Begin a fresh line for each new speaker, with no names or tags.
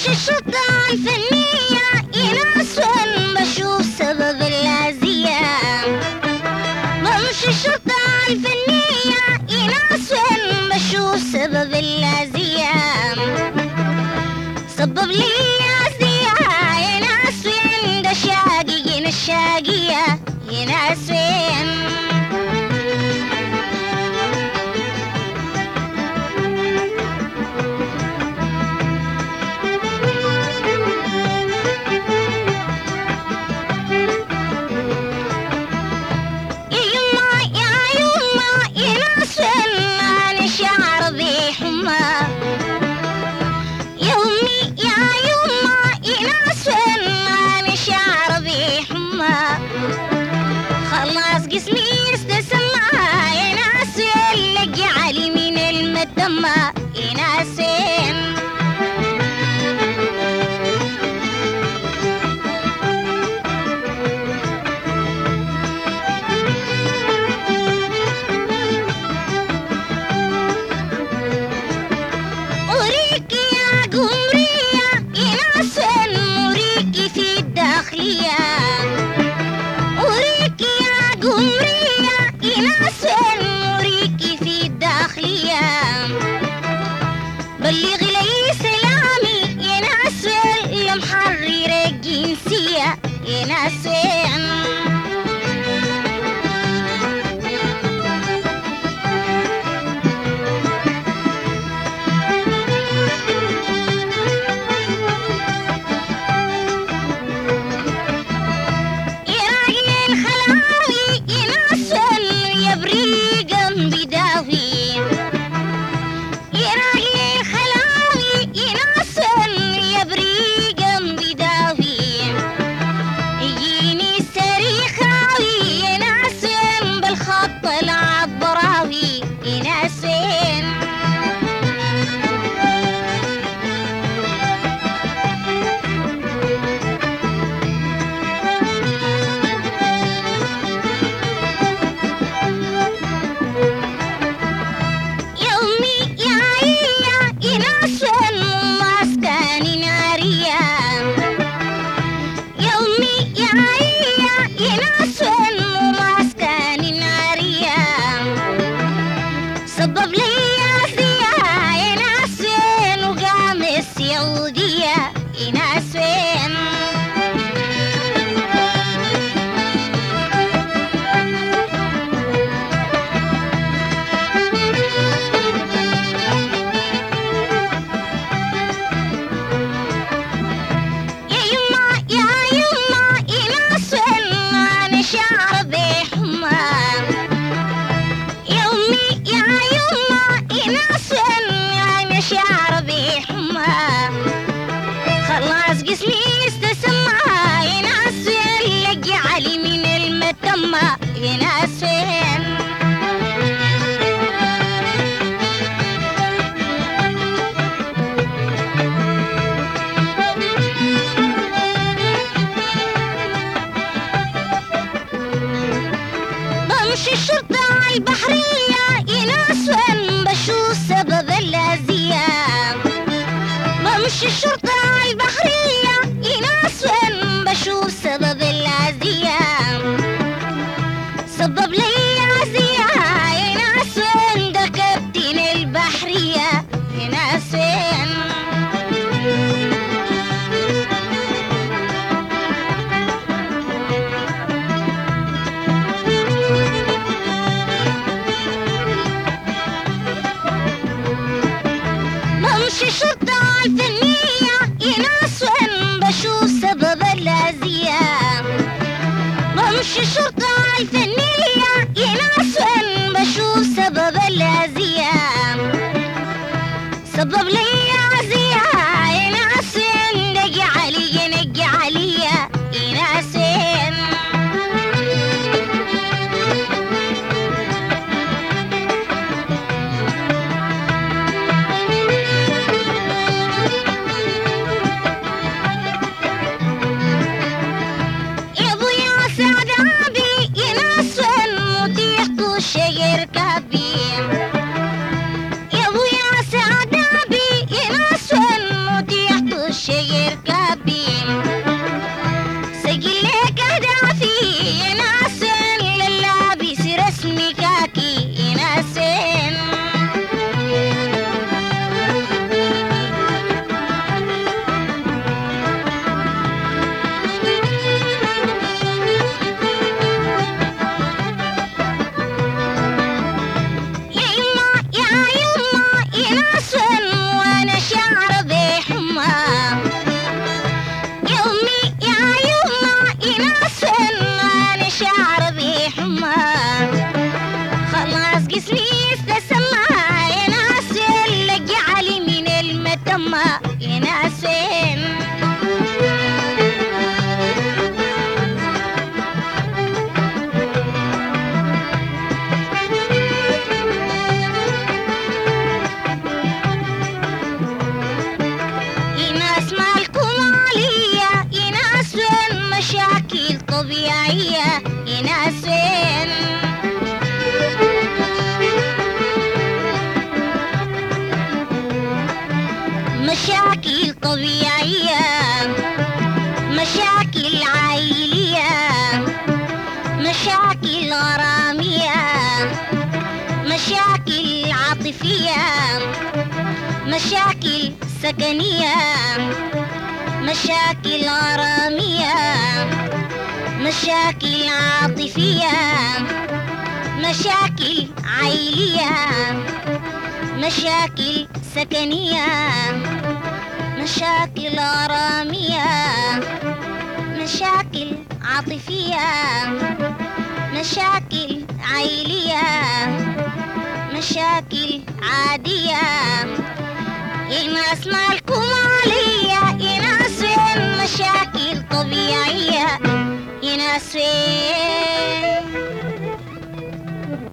مش الشطة الفنية يناسهم بشوف سبب الأذية. مش الشطة الفنية يناسهم بشوف سبب الأذية. سبب لي الخيام أريكي يا جمرية أريكي في بلغي لي سلامي يا ناس المحررة الجنسية يا ناس. جيش الشرطة البحرية؟ يناس وإن بشوف سبب العزية؟ سبب لي عزية. يناس وإن ده كابتن البحرية. يناس وإن مش شرطة gabi. مشاكل طبيعية مشاكل عائلية مشاكل غرامية مشاكل عاطفية مشاكل سكنية مشاكل غرامية مشاكل عاطفية مشاكل عائلية مشاكل سكنية مشاكل غرامية مشاكل عاطفية مشاكل عائلية مشاكل عادية. يناس مالكم عليا يناس وين مشاكل. of the in a swing.